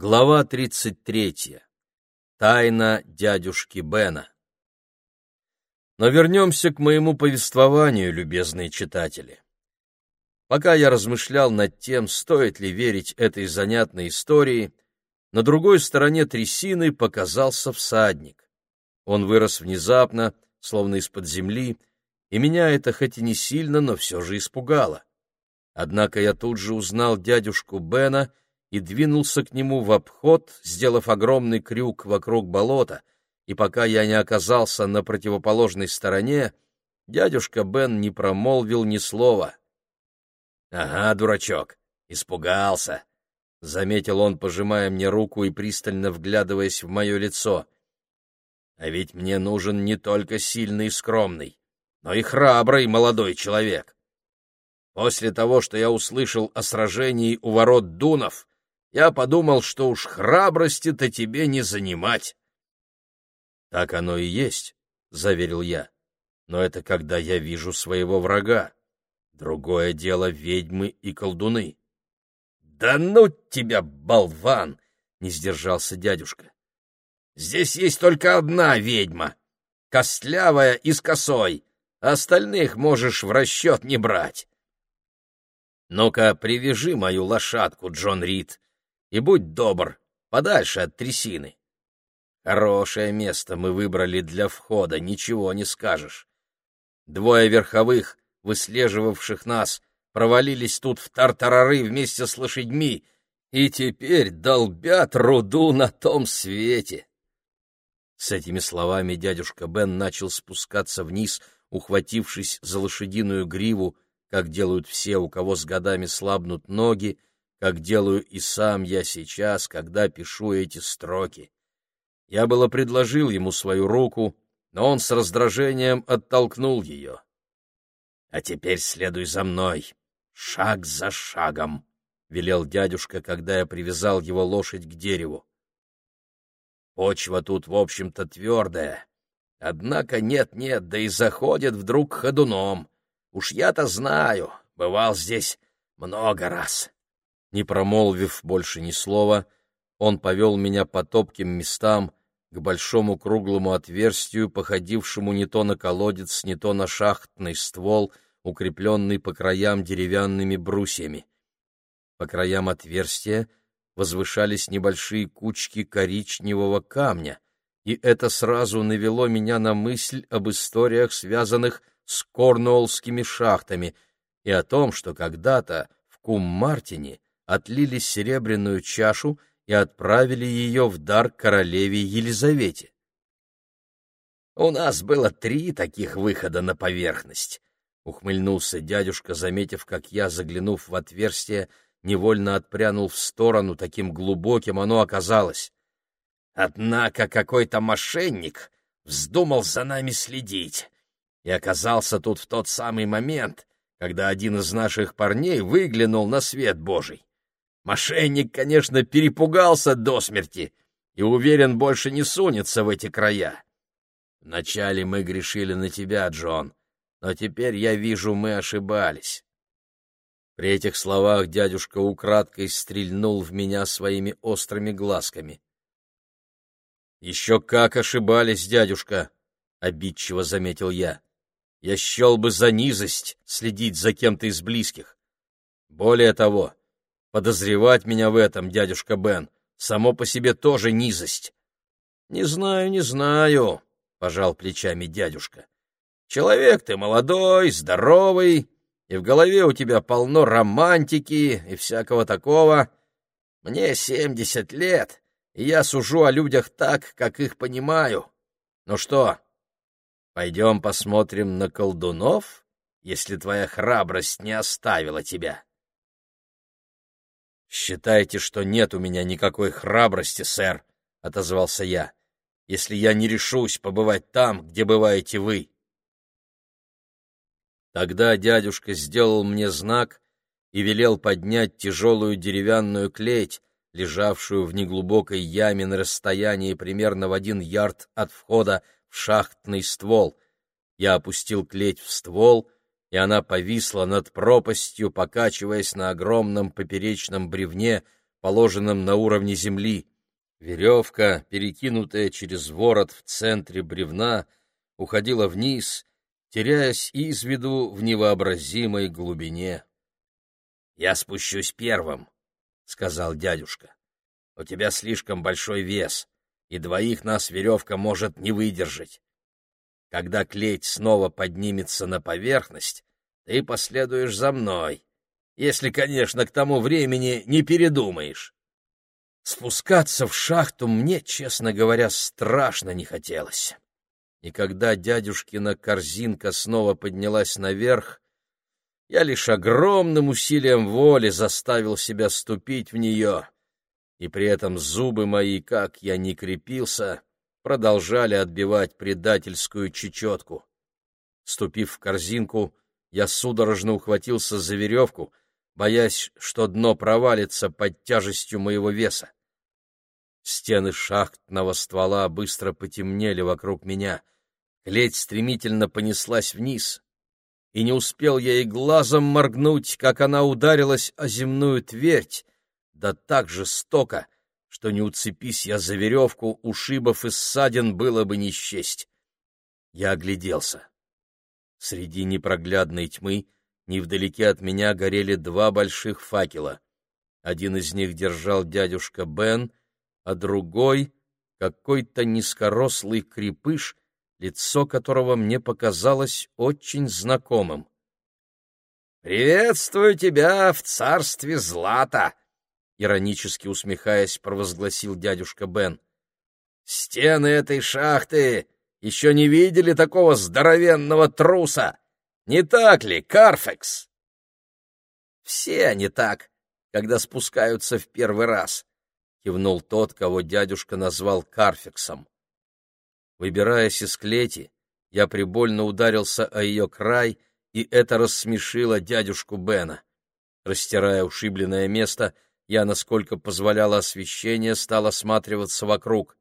Глава 33. Тайна дядюшки Бена. Но вернемся к моему повествованию, любезные читатели. Пока я размышлял над тем, стоит ли верить этой занятной истории, на другой стороне трясины показался всадник. Он вырос внезапно, словно из-под земли, и меня это хоть и не сильно, но все же испугало. Однако я тут же узнал дядюшку Бена — и двинулся к нему в обход, сделав огромный крюк вокруг болота, и пока я не оказался на противоположной стороне, дядюшка Бен не промолвил ни слова. — Ага, дурачок, испугался, — заметил он, пожимая мне руку и пристально вглядываясь в мое лицо. — А ведь мне нужен не только сильный и скромный, но и храбрый молодой человек. После того, что я услышал о сражении у ворот Дунов, я подумал, что уж храбрости-то тебе не занимать. — Так оно и есть, — заверил я. — Но это когда я вижу своего врага. Другое дело ведьмы и колдуны. — Да ну тебя, болван! — не сдержался дядюшка. — Здесь есть только одна ведьма, костлявая и с косой. Остальных можешь в расчет не брать. — Ну-ка, привяжи мою лошадку, Джон Рид, и будь добр, подальше от трясины. Хорошее место мы выбрали для входа, ничего не скажешь. Двое верховых, выслеживавших нас, провалились тут в тартарары вместе с лошадьми и теперь долбят руду на том свете. С этими словами дядюшка Бен начал спускаться вниз, ухватившись за лошадиную гриву, как делают все, у кого с годами слабнут ноги, как делаю и сам я сейчас, когда пишу эти строки. Я было предложил ему свою руку, но он с раздражением оттолкнул ее. — А теперь следуй за мной, шаг за шагом, — велел дядюшка, когда я привязал его лошадь к дереву. Почва тут, в общем-то, твердая, однако нет-нет, да и заходит вдруг ходуном. Уж я-то знаю, бывал здесь много раз. Не промолвив больше ни слова, он повел меня по топким местам к большому круглому отверстию, походившему не то на колодец, не то на шахтный ствол, укрепленный по краям деревянными брусьями. По краям отверстия возвышались небольшие кучки коричневого камня, и это сразу навело меня на мысль об историях, связанных с корнуоллскими шахтами, и о том, что когда-то в Кум-Мартине отлили серебряную чашу и отправили ее в дар королеве Елизавете. «У нас было три таких выхода на поверхность», — ухмыльнулся дядюшка, заметив, как я, заглянув в отверстие, невольно отпрянул в сторону, таким глубоким оно оказалось. «Однако какой-то мошенник вздумал за нами следить и оказался тут в тот самый момент, когда один из наших парней выглянул на свет Божий. Мошенник, конечно, перепугался до смерти и уверен, больше не сунется в эти края. Вначале мы грешили на тебя, Джон, но теперь я вижу, мы ошибались. При этих словах дядюшка украдкой стрельнул в меня своими острыми глазками. «Еще как ошибались, дядюшка!» — обидчиво заметил я. «Я счел бы за низость следить за кем-то из близких. Более того, Подозревать меня в этом, дядюшка Бен, само по себе тоже низость. — Не знаю, не знаю, — пожал плечами дядюшка. — Человек ты молодой, здоровый, и в голове у тебя полно романтики и всякого такого. Мне семьдесят лет, и я сужу о людях так, как их понимаю. Ну что, пойдем посмотрим на колдунов, если твоя храбрость не оставила тебя? — «Считайте, что нет у меня никакой храбрости, сэр», — отозвался я, «если я не решусь побывать там, где бываете вы». Тогда дядюшка сделал мне знак и велел поднять тяжелую деревянную клеть, лежавшую в неглубокой яме на расстоянии примерно в один ярд от входа в шахтный ствол. Я опустил клеть в ствол — и она повисла над пропастью, покачиваясь на огромном поперечном бревне, положенном на уровне земли. Веревка, перекинутая через ворот в центре бревна, уходила вниз, теряясь из виду в невообразимой глубине. — Я спущусь первым, — сказал дядюшка. — У тебя слишком большой вес, и двоих нас веревка может не выдержать. Когда клеть снова поднимется на поверхность, ты последуешь за мной, если, конечно, к тому времени не передумаешь. Спускаться в шахту мне, честно говоря, страшно не хотелось. И когда дядюшкина корзинка снова поднялась наверх, я лишь огромным усилием воли заставил себя ступить в нее, и при этом зубы мои, как я ни крепился, продолжали отбивать предательскую чечетку. Ступив в корзинку, я судорожно ухватился за веревку, боясь, что дно провалится под тяжестью моего веса. Стены шахтного ствола быстро потемнели вокруг меня. Клеть стремительно понеслась вниз. И не успел я и глазом моргнуть, как она ударилась о земную твердь, да так жестоко, что не уцепись я за веревку, ушибов и ссадин было бы не счесть. Я огляделся. Среди непроглядной тьмы невдалеке от меня горели два больших факела. Один из них держал дядюшка Бен, а другой — какой-то низкорослый крепыш, лицо которого мне показалось очень знакомым. «Приветствую тебя в царстве злата!» — иронически усмехаясь, провозгласил дядюшка Бен. «Стены этой шахты еще не видели такого здоровенного труса! Не так ли, Карфекс?» «Все они так, когда спускаются в первый раз», — кивнул тот, кого дядюшка назвал Карфексом. Выбираясь из клети, я прибольно ударился о ее край, и это рассмешило дядюшку Бена. Растирая ушибленное место, я, насколько позволяло освещение, стал осматриваться вокруг.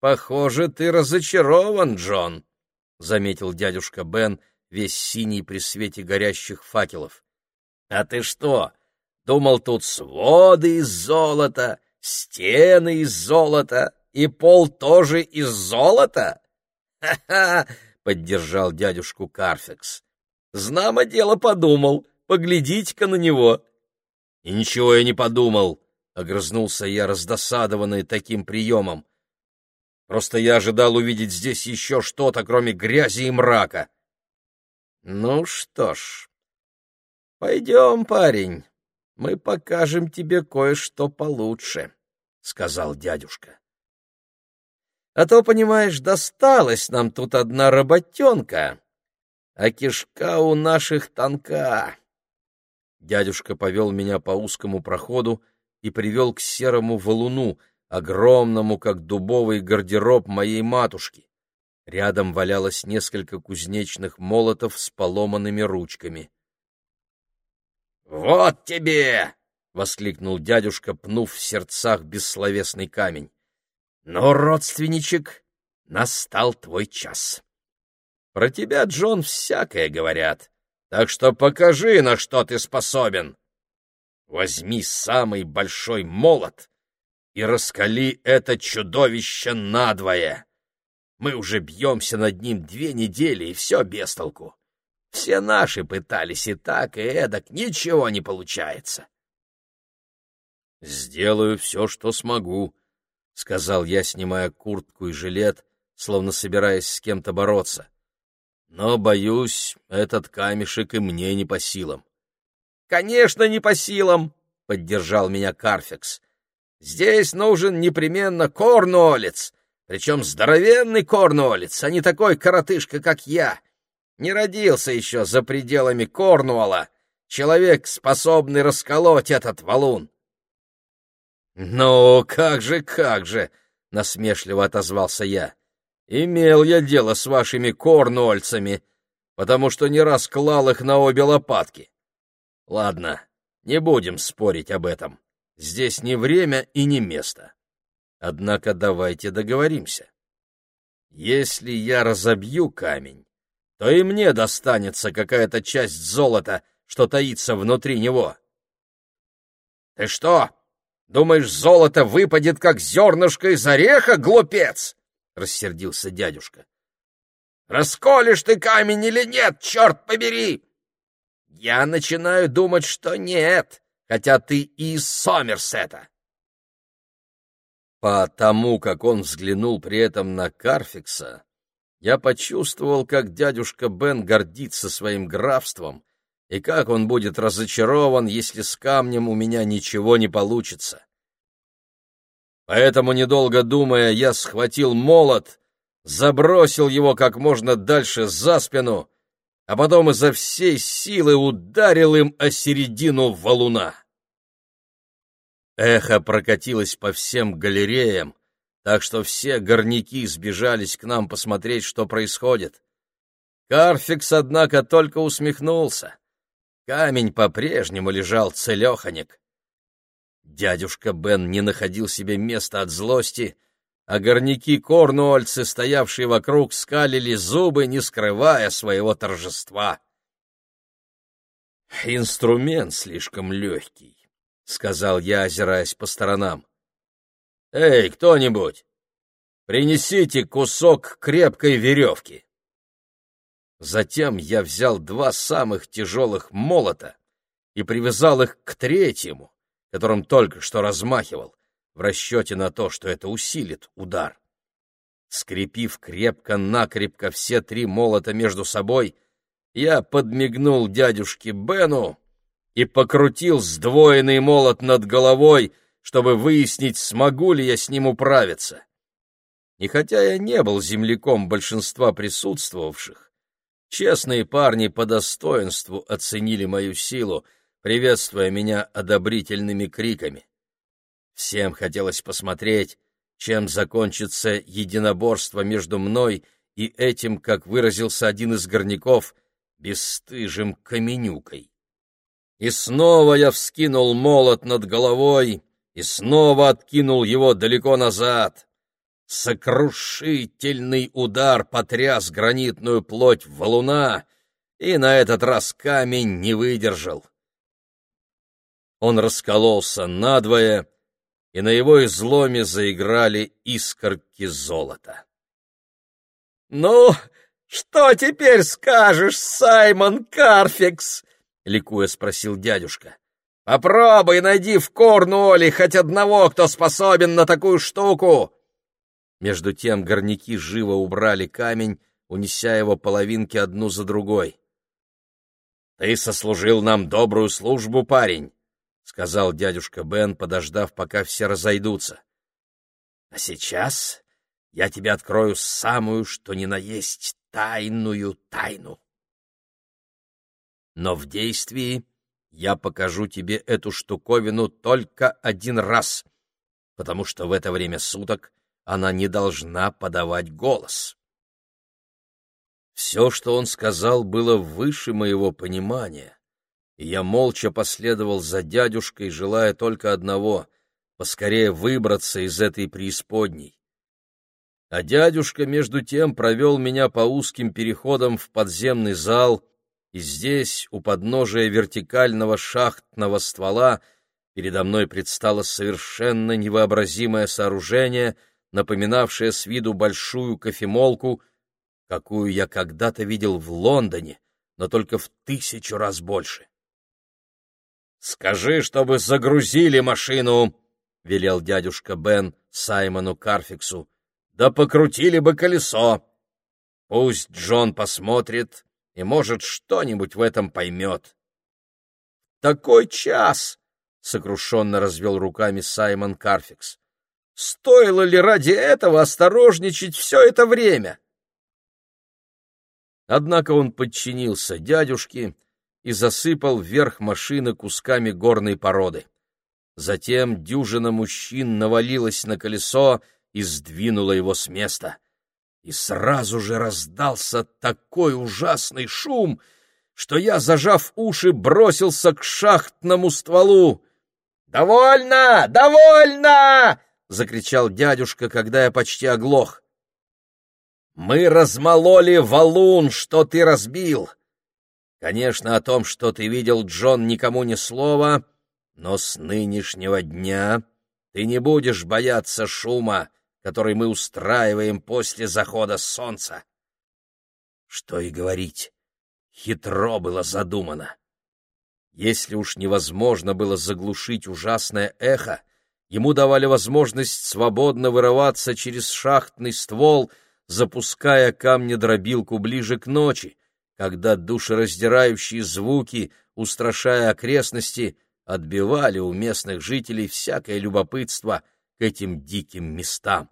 «Похоже, ты разочарован, Джон», — заметил дядюшка Бен, весь синий при свете горящих факелов. «А ты что, думал, тут своды из золота, стены из золота и пол тоже из золота?» «Ха-ха!» — поддержал дядюшку Карфекс. «Знамо дело подумал, поглядите-ка на него». «И ничего я не подумал», — огрызнулся я, раздосадованный таким приемом. Просто я ожидал увидеть здесь еще что-то, кроме грязи и мрака. Ну что ж, пойдем, парень, мы покажем тебе кое-что получше, — сказал дядюшка. А то, понимаешь, досталась нам тут одна работенка, а кишка у наших тонка. Дядюшка повел меня по узкому проходу и привел к серому валуну — огромному, как дубовый гардероб моей матушки. Рядом валялось несколько кузнечных молотов с поломанными ручками. «Вот тебе!» — воскликнул дядюшка, пнув в сердцах бессловесный камень. «Ну, родственничек, настал твой час. Про тебя, Джон, всякое говорят, так что покажи, на что ты способен. Возьми самый большой молот и раскали это чудовище надвое. Мы уже бьемся над ним две недели, и все без толку. Все наши пытались и так, и эдак, ничего не получается. «Сделаю все, что смогу», — сказал я, снимая куртку и жилет, словно собираясь с кем-то бороться. «Но, боюсь, этот камешек и мне не по силам». «Конечно, не по силам», — поддержал меня Карфикс. Здесь нужен непременно корнуолец, причем здоровенный корнуолец, а не такой коротышка, как я. Не родился еще за пределами Корнуола, человек, способный расколоть этот валун. — Ну, как же, как же! — насмешливо отозвался я. — Имел я дело с вашими корнуольцами, потому что не раз клал их на обе лопатки. Ладно, не будем спорить об этом. Здесь не время и не место. Однако давайте договоримся. Если я разобью камень, то и мне достанется какая-то часть золота, что таится внутри него. Ты что, думаешь, золото выпадет, как зернышко из ореха, глупец? — рассердился дядюшка. — Расколешь ты камень или нет, черт побери! Я начинаю думать, что нет, хотя ты и из Сомерсета. По тому, как он взглянул при этом на Карфикса, я почувствовал, как дядюшка Бен гордится своим графством и как он будет разочарован, если с камнем у меня ничего не получится. Поэтому, недолго думая, я схватил молот, забросил его как можно дальше за спину, а потом изо всей силы ударил им о середину валуна. Эхо прокатилось по всем галереям, так что все горняки сбежались к нам посмотреть, что происходит. Карфикс, однако, только усмехнулся. Камень по-прежнему лежал целеханик. Дядюшка Бен не находил себе места от злости, а горняки-корнуольцы, стоявшие вокруг, скалили зубы, не скрывая своего торжества. «Инструмент слишком легкий», — сказал я, озираясь по сторонам. «Эй, кто-нибудь, принесите кусок крепкой веревки». Затем я взял два самых тяжелых молота и привязал их к третьему, которым только что размахивал, в расчете на то, что это усилит удар. Скрепив крепко-накрепко все три молота между собой, я подмигнул дядюшке Бену и покрутил сдвоенный молот над головой, чтобы выяснить, смогу ли я с ним управиться. И хотя я не был земляком большинства присутствовавших, честные парни по достоинству оценили мою силу, приветствуя меня одобрительными криками. Всем хотелось посмотреть, чем закончится единоборство между мной и этим, как выразился один из горняков, бесстыжим каменюкой. И снова я вскинул молот над головой и снова откинул его далеко назад. Сокрушительный удар потряс гранитную плоть валуна, и на этот раз камень не выдержал. Он раскололся надвое, и на его изломе заиграли искорки золота. «Ну, что теперь скажешь, Саймон Карфикс?» — ликуя спросил дядюшка. «Попробуй найди в Корнуолле хоть одного, кто способен на такую штуку!» Между тем горняки живо убрали камень, унеся его половинки одну за другой. «Ты сослужил нам добрую службу, парень», — сказал дядюшка Бен, подождав, пока все разойдутся. «А сейчас я тебе открою самую, что ни на есть, тайную тайну. Но в действии я покажу тебе эту штуковину только один раз, потому что в это время суток она не должна подавать голос. Все, что он сказал, было выше моего понимания, я молча последовал за дядюшкой, желая только одного — поскорее выбраться из этой преисподней. А дядюшка, между тем, провел меня по узким переходам в подземный зал — и здесь, у подножия вертикального шахтного ствола, передо мной предстало совершенно невообразимое сооружение, напоминавшее с виду большую кофемолку, какую я когда-то видел в Лондоне, но только в тысячу раз больше. «Скажи, чтобы загрузили машину!» — велел дядюшка Бен Саймону Карфиксу. «Да покрутили бы колесо! Пусть Джон посмотрит, и, может, что-нибудь в этом поймет. «Такой час!» — сокрушенно развел руками Саймон Карфикс. «Стоило ли ради этого осторожничать все это время?» Однако он подчинился дядюшке и засыпал вверх машины кусками горной породы. Затем дюжина мужчин навалилась на колесо и сдвинула его с места и сразу же раздался такой ужасный шум, что я, зажав уши, бросился к шахтному стволу. «Довольно! Довольно!» — закричал дядюшка, когда я почти оглох. «Мы размололи валун, что ты разбил. Конечно, о том, что ты видел, Джон, никому ни слова, но с нынешнего дня ты не будешь бояться шума, который мы устраиваем после захода солнца. Что и говорить, хитро было задумано. Если уж невозможно было заглушить ужасное эхо, ему давали возможность свободно вырываться через шахтный ствол, запуская камни-дробилку ближе к ночи, когда душераздирающие звуки, устрашая окрестности, отбивали у местных жителей всякое любопытство к этим диким местам.